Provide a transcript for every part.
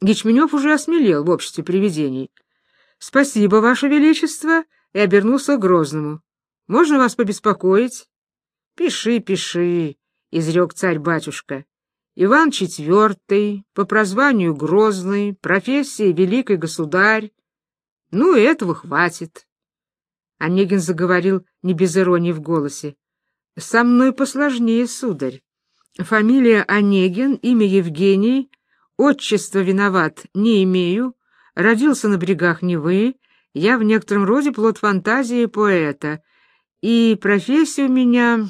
Ячменев уже осмелел в обществе привидений. — Спасибо, Ваше Величество, и обернулся к Грозному. — Можно вас побеспокоить? — Пиши, пиши, — изрек царь-батюшка. Иван IV, по прозванию Грозный, профессия Великий Государь. Ну, этого хватит. Онегин заговорил не без иронии в голосе. Со мной посложнее, сударь. Фамилия Онегин, имя Евгений, отчество виноват не имею, родился на берегах Невы, я в некотором роде плод фантазии поэта, и профессия у меня...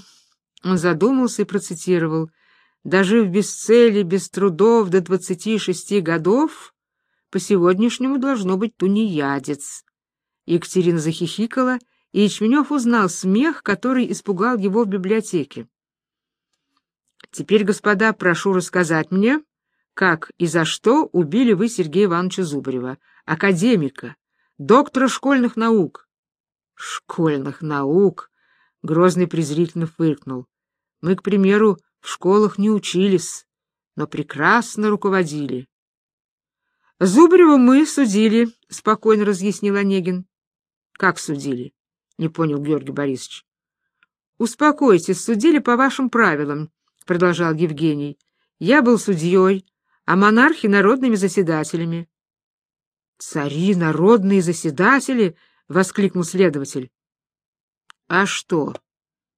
Он задумался и процитировал. Дожив без цели, без трудов до двадцати шести годов, по сегодняшнему должно быть тунеядец. Екатерина захихикала, и Ячменев узнал смех, который испугал его в библиотеке. Теперь, господа, прошу рассказать мне, как и за что убили вы Сергея Ивановича Зубарева, академика, доктора школьных наук. Школьных наук, Грозный презрительно фыркнул. Мы, к примеру, в школах не учились, но прекрасно руководили. Зубарева мы судили, спокойно разъяснил Онегин. Как судили? Не понял Георгий Борисович. Успокойтесь, судили по вашим правилам, продолжал Евгений. Я был судьей, а монархи — народными заседателями. — Цари — народные заседатели! — воскликнул следователь. — А что,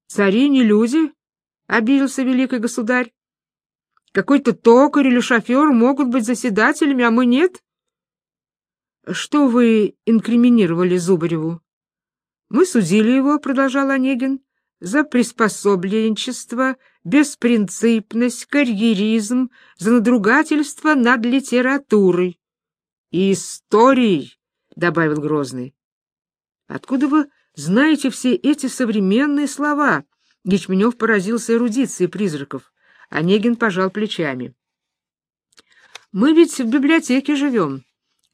цари не люди? — обиделся великий государь. — Какой-то токарь или шофер могут быть заседателями, а мы нет? — Что вы инкриминировали Зубареву? — Мы судили его, — продолжал Онегин, — за приспособленчество, беспринципность, карьеризм, за надругательство над литературой. — И историей, — добавил Грозный. — Откуда вы знаете все эти современные слова? Ячменев поразился эрудицией призраков. Онегин пожал плечами. — Мы ведь в библиотеке живем,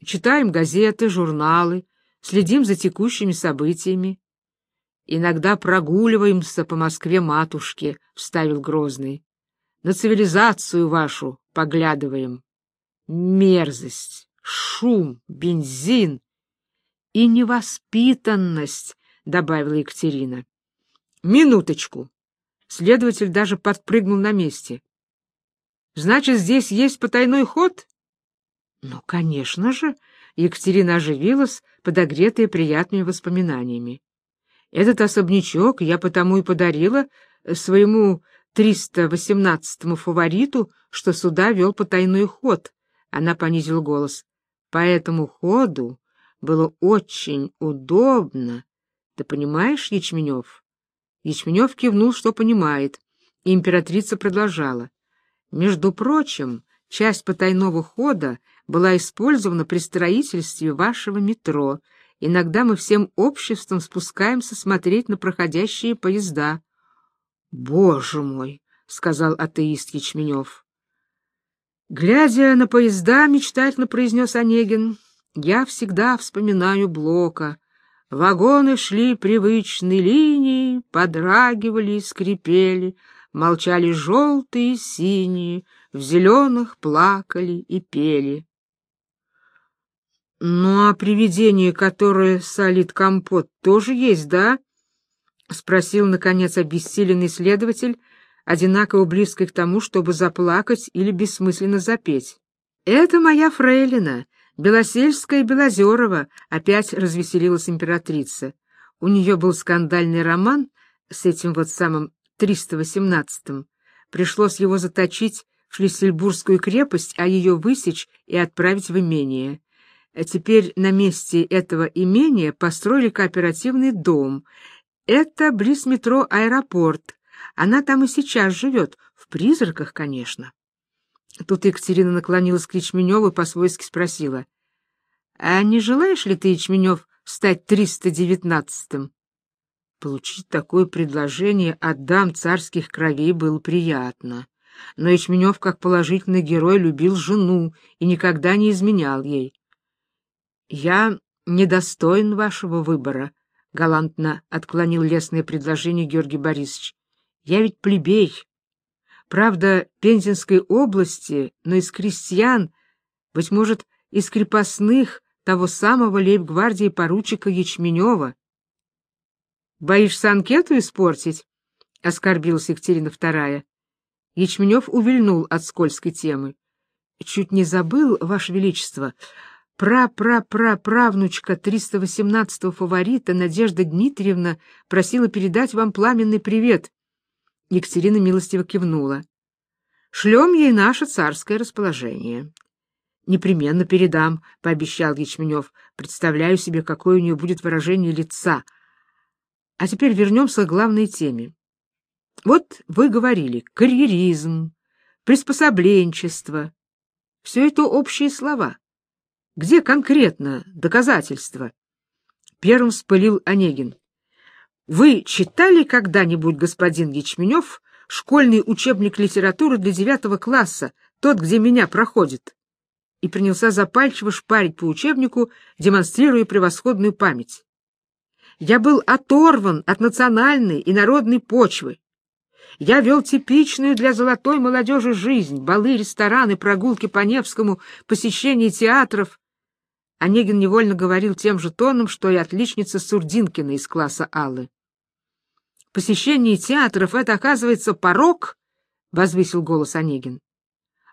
читаем газеты, журналы, следим за текущими событиями. Иногда прогуливаемся по Москве-матушке, — вставил Грозный. На цивилизацию вашу поглядываем. Мерзость, шум, бензин и невоспитанность, — добавила Екатерина. Минуточку. Следователь даже подпрыгнул на месте. Значит, здесь есть потайной ход? Ну, конечно же, Екатерина оживилась, подогретая приятными воспоминаниями. Этот особнячок я потому и подарила своему 318-му фавориту, что сюда вел потайной ход. Она понизила голос. По этому ходу было очень удобно. Ты понимаешь, Ячменев? Ячменев кивнул, что понимает, и императрица продолжала. Между прочим, часть потайного хода была использована при строительстве вашего метро — Иногда мы всем обществом спускаемся смотреть на проходящие поезда. — Боже мой! — сказал атеист Ячменев. Глядя на поезда, мечтательно произнес Онегин, я всегда вспоминаю Блока. Вагоны шли привычной линией, подрагивали и скрипели, молчали желтые и синие, в зеленых плакали и пели. Ну, а привидение, которое солит компот, тоже есть, да? — спросил, наконец, обессиленный следователь, одинаково близкий к тому, чтобы заплакать или бессмысленно запеть. — Это моя фрейлина, Белосельская Белозерова, — опять развеселилась императрица. У нее был скандальный роман с этим вот самым 318-м. Пришлось его заточить в Шлиссельбургскую крепость, а ее высечь и отправить в имение. А теперь на месте этого имения построили кооперативный дом. Это близ метро «Аэропорт». Она там и сейчас живет, в призраках, конечно. Тут Екатерина наклонилась к Ячменеву и по-свойски спросила. — А не желаешь ли ты, Ячменев, стать триста девятнадцатым? Получить такое предложение от дам царских кровей было приятно. Но Ячменев, как положительный герой, любил жену и никогда не изменял ей. «Я недостоин вашего выбора», — галантно отклонил лестное предложение Георгий Борисович. «Я ведь плебей. Правда, Пензенской области, но из крестьян Быть может, из крепостных того самого лейб-гвардии поручика Ячменева. «Боишься анкету испортить?» — оскорбилась Екатерина вторая. Ячменев увильнул от скользкой темы. «Чуть не забыл, Ваше Величество, пра-пра-пра-правнучка 318-го фаворита Надежда Дмитриевна просила передать вам пламенный привет». Екатерина милостиво кивнула. «Шлем ей наше царское расположение». Непременно передам, — пообещал Ячменев. Представляю себе, какое у нее будет выражение лица. А теперь вернемся к главной теме. Вот вы говорили карьеризм, приспособленчество. Все это общие слова. Где конкретно доказательства? Первым вспылил Онегин. Вы читали когда-нибудь, господин Ячменев, школьный учебник литературы для девятого класса, тот, где меня проходит? и принялся запальчиво шпарить по учебнику, демонстрируя превосходную память. Я был оторван от национальной и народной почвы. Я вел типичную для золотой молодежи жизнь, балы, рестораны, прогулки по Невскому, посещение театров. Онегин невольно говорил тем же тоном, что и отличница Сурдинкина из класса Аллы. «Посещение театров — это, оказывается, порог?» — возвысил голос Онегин.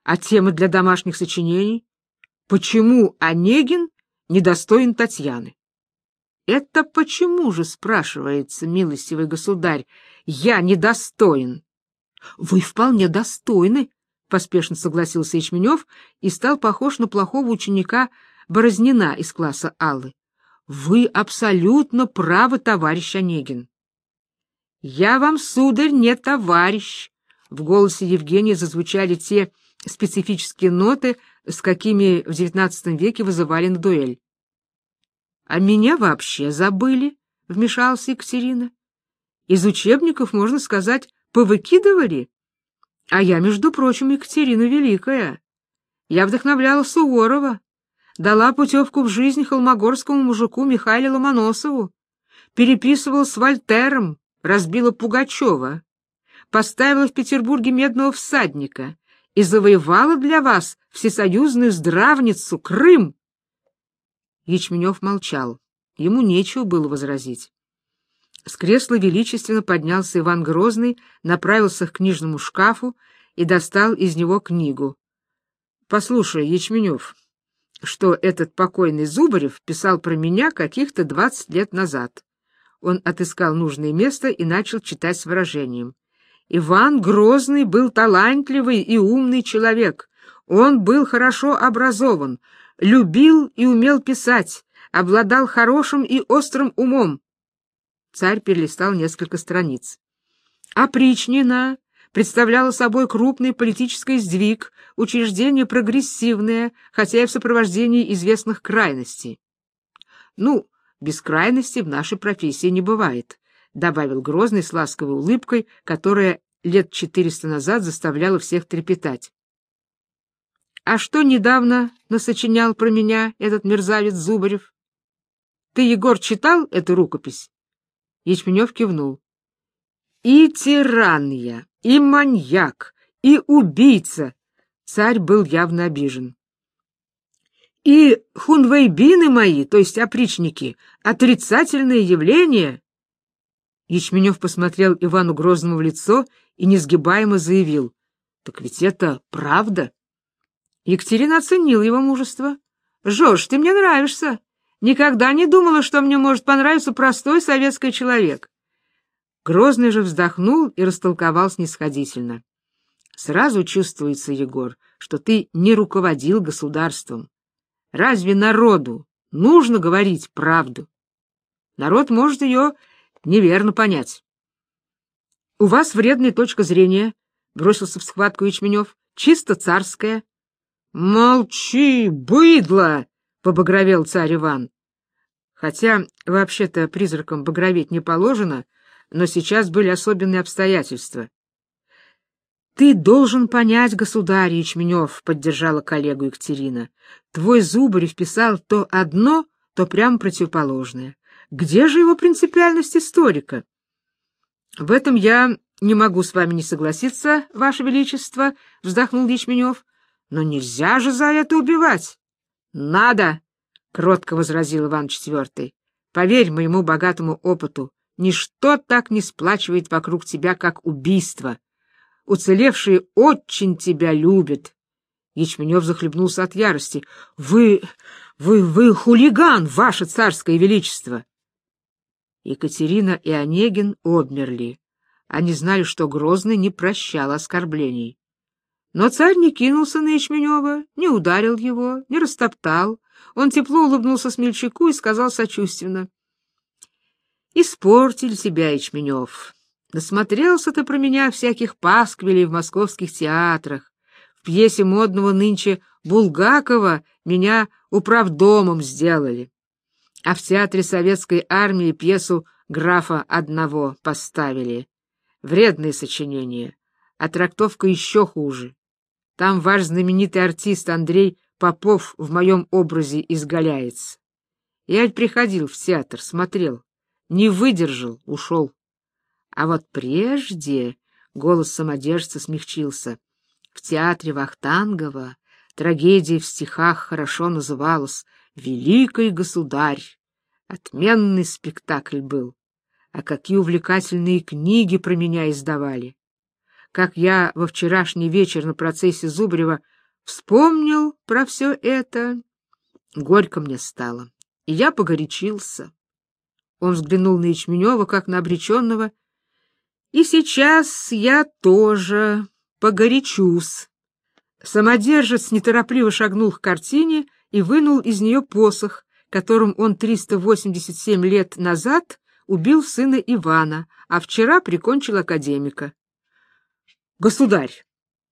«А темы для домашних сочинений? Почему Онегин недостоин Татьяны? Это почему же, спрашивается, милостивый государь, я недостоин? Вы вполне достойны, поспешно согласился Ячменев и стал похож на плохого ученика Борознина из класса Аллы. Вы абсолютно правы, товарищ Онегин. Я вам, сударь, не товарищ. В голосе Евгения зазвучали те специфические ноты, с какими в XIX веке вызывали на дуэль. — А меня вообще забыли, — вмешалась Екатерина. — Из учебников, можно сказать, повыкидывали. А я, между прочим, Екатерина Великая. Я вдохновляла Суворова, дала путевку в жизнь холмогорскому мужику Михаилу Ломоносову, переписывала с Вольтером, разбила Пугачева, поставила в Петербурге медного всадника, и завоевала для вас всесоюзную здравницу Крым. Ячменев молчал. Ему нечего было возразить. С кресла величественно поднялся Иван Грозный, направился к книжному шкафу и достал из него книгу. — Послушай, Ячменев, что этот покойный Зубарев писал про меня каких-то двадцать лет назад. Он отыскал нужное место и начал читать с выражением. Иван Грозный был талантливый и умный человек. Он был хорошо образован, любил и умел писать, обладал хорошим и острым умом. Царь перелистал несколько страниц. Опричнина представляла собой крупный политический сдвиг, учреждение прогрессивное, хотя и в сопровождении известных крайностей. Ну, без крайности в нашей профессии не бывает. — добавил Грозный с ласковой улыбкой, которая лет четыреста назад заставляла всех трепетать. — А что недавно насочинял про меня этот мерзавец Зубарев? — Ты, Егор, читал эту рукопись? Ячменев кивнул. — И тиран я, и маньяк, и убийца! Царь был явно обижен. — И хунвейбины мои, то есть опричники, отрицательные явления! Ячменев посмотрел Ивану Грозному в лицо и несгибаемо заявил. — Так ведь это правда. Екатерина оценила его мужество. — Жорж, ты мне нравишься. Никогда не думала, что мне может понравиться простой советский человек. Грозный же вздохнул и растолковал снисходительно. — Сразу чувствуется, Егор, что ты не руководил государством. Разве народу нужно говорить правду? Народ может ее неверно понять. — У вас вредная точка зрения, — бросился в схватку Ячменев, — чисто царская. — Молчи, быдло! — побагровел царь Иван. Хотя, вообще-то, призракам багроветь не положено, но сейчас были особенные обстоятельства. — Ты должен понять, государь Ячменев, — поддержала коллегу Екатерина. — Твой Зубарев писал то одно, то прямо противоположное. Где же его принципиальность историка? — В этом я не могу с вами не согласиться, Ваше Величество, — вздохнул Ячменев. Но нельзя же за это убивать. Надо, — кротко возразил Иван IV. Поверь моему богатому опыту, ничто так не сплачивает вокруг тебя, как убийство. Уцелевшие очень тебя любят. Ячменев захлебнулся от ярости. — Вы... вы... вы хулиган, ваше царское величество! Екатерина и Онегин обмерли. Они знали, что Грозный не прощал оскорблений. Но царь не кинулся на Ячменева, не ударил его, не растоптал. Он тепло улыбнулся Смельчаку и сказал сочувственно. — Испортили тебя, Ячменев. Насмотрелся ты про меня всяких пасквилей в московских театрах. В пьесе модного нынче Булгакова меня управдомом сделали. А в театре советской армии пьесу графа одного поставили. Вредное сочинение, а трактовка еще хуже. Там ваш знаменитый артист Андрей Попов в моем образе изгаляется. Я ведь приходил в театр, смотрел, не выдержал, ушел. А вот прежде голос самодержца смягчился. В театре Вахтангова трагедия в стихах хорошо называлась «Великий государь». Отменный спектакль был. А какие увлекательные книги про меня издавали как я во вчерашний вечер на процессе Зубрева вспомнил про все это, горько мне стало, и я погорячился. Он взглянул на Ячменева, как на обреченного, и сейчас я тоже погорячусь. Самодержец неторопливо шагнул к картине и вынул из нее посох, которым он 387 лет назад убил сына Ивана, а вчера прикончил академика. «Государь,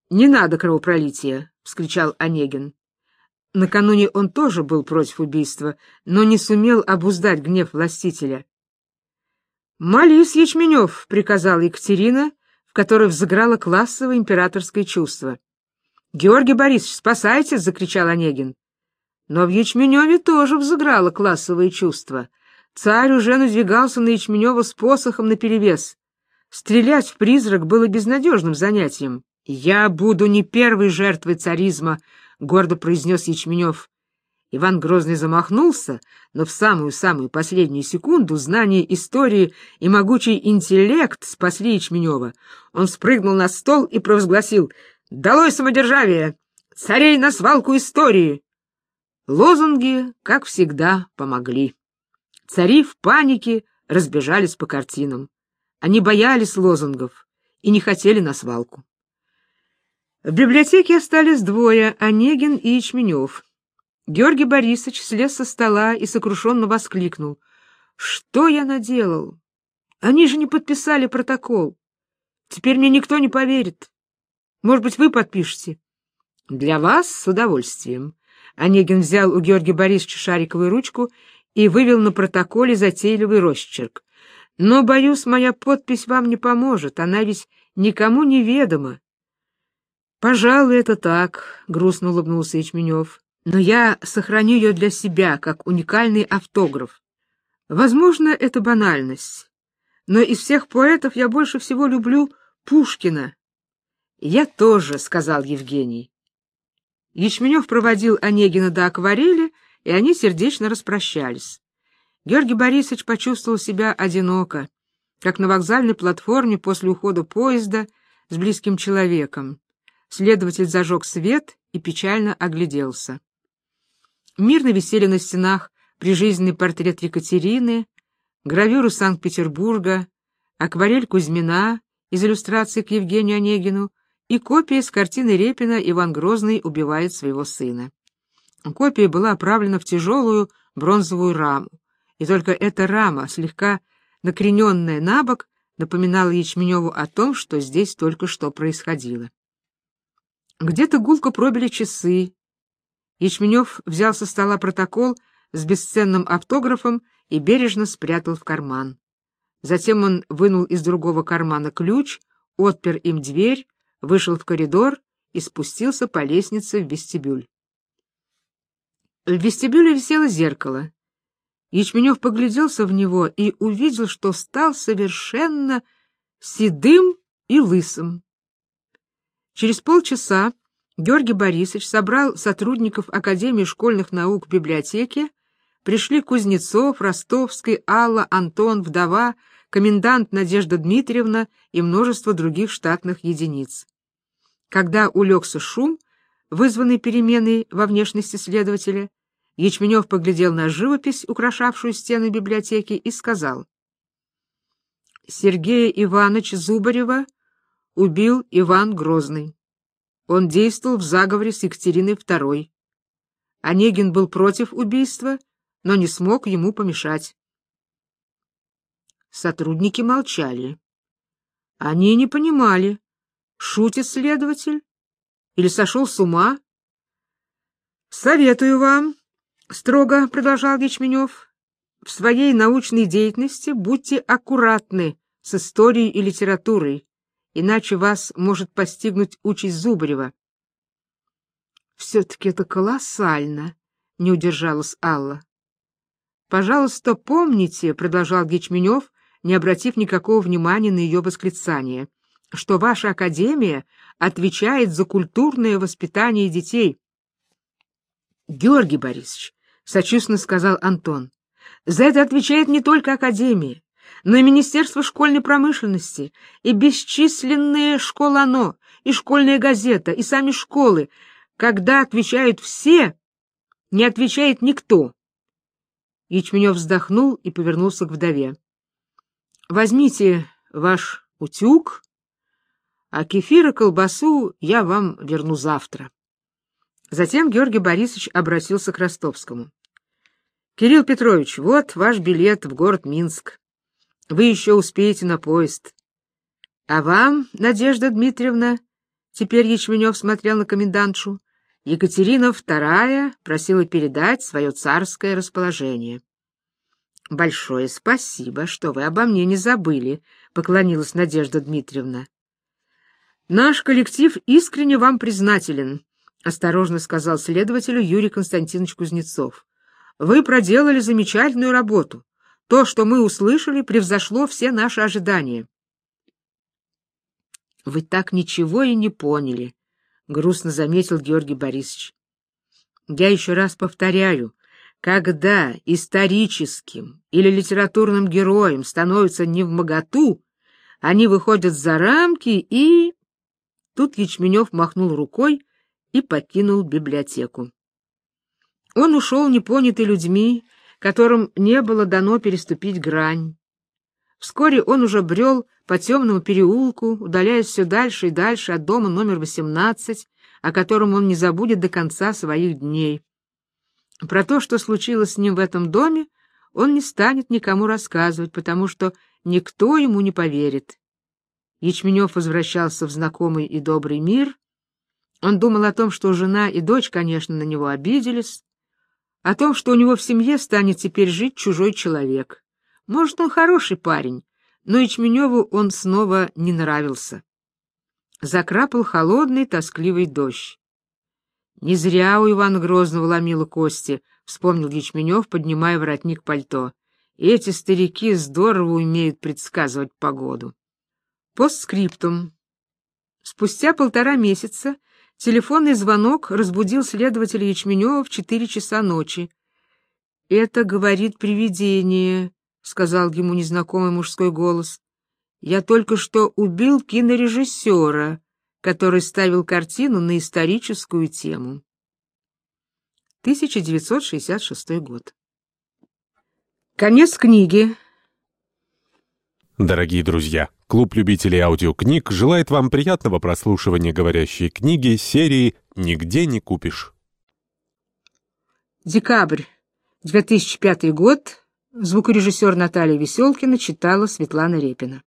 не надо кровопролития!» — вскричал Онегин. Накануне он тоже был против убийства, но не сумел обуздать гнев властителя. «Молись, Ячменев!» — приказала Екатерина, в которой взыграло классовое императорское чувство. «Георгий Борисович, спасайтесь!» — закричал Онегин. Но в Ячменеве тоже взыграло классовое чувство. Царь уже надвигался на Ячменева с посохом наперевес. Стрелять в призрак было безнадежным занятием. «Я буду не первой жертвой царизма», — гордо произнес Ячменев. Иван Грозный замахнулся, но в самую-самую последнюю секунду знание истории и могучий интеллект спасли Ячменева. Он спрыгнул на стол и провозгласил «Долой самодержавие! Царей на свалку истории!» Лозунги, как всегда, помогли. Цари в панике разбежались по картинам. Они боялись лозунгов и не хотели на свалку. В библиотеке остались двое — Онегин и Ячменев. Георгий Борисович слез со стола и сокрушенно воскликнул. «Что я наделал? Они же не подписали протокол. Теперь мне никто не поверит. Может быть, вы подпишете?» «Для вас с удовольствием». Онегин взял у Георгия Борисовича шариковую ручку и вывел на протоколе затейливый росчерк. Но, боюсь, моя подпись вам не поможет, она ведь никому не ведома. Пожалуй, это так, — грустно улыбнулся Ячменев. Но я сохраню ее для себя, как уникальный автограф. Возможно, это банальность, но из всех поэтов я больше всего люблю Пушкина. Я тоже, — сказал Евгений. Ячменев проводил Онегина до акварели, и они сердечно распрощались. Георгий Борисович почувствовал себя одиноко, как на вокзальной платформе после ухода поезда с близким человеком. Следователь зажег свет и печально огляделся. Мирно висели на стенах прижизненный портрет Екатерины, гравюру Санкт-Петербурга, акварель Кузьмина из иллюстрации к Евгению Онегину и копия с картины Репина «Иван Грозный убивает своего сына». Копия была оправлена в тяжелую бронзовую раму и только эта рама, слегка накрененная на бок, напоминала Ячменеву о том, что здесь только что происходило. Где-то гулко пробили часы. Ячменев взял со стола протокол с бесценным автографом и бережно спрятал в карман. Затем он вынул из другого кармана ключ, отпер им дверь, вышел в коридор и спустился по лестнице в вестибюль. В вестибюле висело зеркало. Ячменев погляделся в него и увидел, что стал совершенно седым и лысым. Через полчаса Георгий Борисович собрал сотрудников Академии школьных наук в библиотеке, пришли Кузнецов, Ростовский, Алла, Антон, Вдова, комендант Надежда Дмитриевна и множество других штатных единиц. Когда улегся шум, вызванный переменой во внешности следователя, Ячменев поглядел на живопись, украшавшую стены библиотеки, и сказал. Сергея Ивановича Зубарева убил Иван Грозный. Он действовал в заговоре с Екатериной II. Онегин был против убийства, но не смог ему помешать. Сотрудники молчали. Они не понимали, шутит следователь или сошел с ума. «Советую вам», — строго продолжал Ячменев, — «в своей научной деятельности будьте аккуратны с историей и литературой, иначе вас может постигнуть участь Зубарева». «Все-таки это колоссально», — не удержалась Алла. «Пожалуйста, помните», — продолжал Гичменев, не обратив никакого внимания на ее восклицание, «что ваша академия отвечает за культурное воспитание детей». «Георгий Борисович», — сочувственно сказал Антон, «за это отвечает не только академия, но и Министерство школьной промышленности, и бесчисленные школано, и школьная газета, и сами школы. Когда отвечают все, не отвечает никто. Ячменев вздохнул и повернулся к вдове. — Возьмите ваш утюг, а кефир и колбасу я вам верну завтра. Затем Георгий Борисович обратился к Ростовскому. — Кирилл Петрович, вот ваш билет в город Минск. Вы еще успеете на поезд. А вам, Надежда Дмитриевна, теперь Ячменев смотрел на комендантшу, Екатерина II просила передать свое царское расположение. «Большое спасибо, что вы обо мне не забыли», — поклонилась Надежда Дмитриевна. «Наш коллектив искренне вам признателен», — осторожно сказал следователю Юрий Константинович Кузнецов. «Вы проделали замечательную работу. То, что мы услышали, превзошло все наши ожидания». «Вы так ничего и не поняли», грустно заметил Георгий Борисович. Я еще раз повторяю, когда историческим или литературным героем становятся не в моготу, они выходят за рамки и... Тут Ячменев махнул рукой и покинул библиотеку. Он ушел непонятый людьми, которым не было дано переступить грань. Вскоре он уже брел по темному переулку, удаляясь все дальше и дальше от дома номер 18, о котором он не забудет до конца своих дней. Про то, что случилось с ним в этом доме, он не станет никому рассказывать, потому что никто ему не поверит. Ячменев возвращался в знакомый и добрый мир. Он думал о том, что жена и дочь, конечно, на него обиделись, о том, что у него в семье станет теперь жить чужой человек. Может, он хороший парень, но Ячменеву он снова не нравился. Закрапал холодный, тоскливый дождь. «Не зря у Ивана Грозного ломило кости», — вспомнил Ячменев, поднимая воротник пальто. «Эти старики здорово умеют предсказывать погоду». Постскриптум. Спустя полтора месяца телефонный звонок разбудил следователя Ячменева в четыре часа ночи. «Это, говорит, привидение», — сказал ему незнакомый мужской голос. «Я только что убил кинорежиссера, который ставил картину на историческую тему». 1966 год. Конец книги. Дорогие друзья, клуб любителей аудиокниг желает вам приятного прослушивания говорящей книги серии «Нигде не купишь». Декабрь, 2005 год. Звукорежиссер Наталья Веселкина читала Светлана Репина.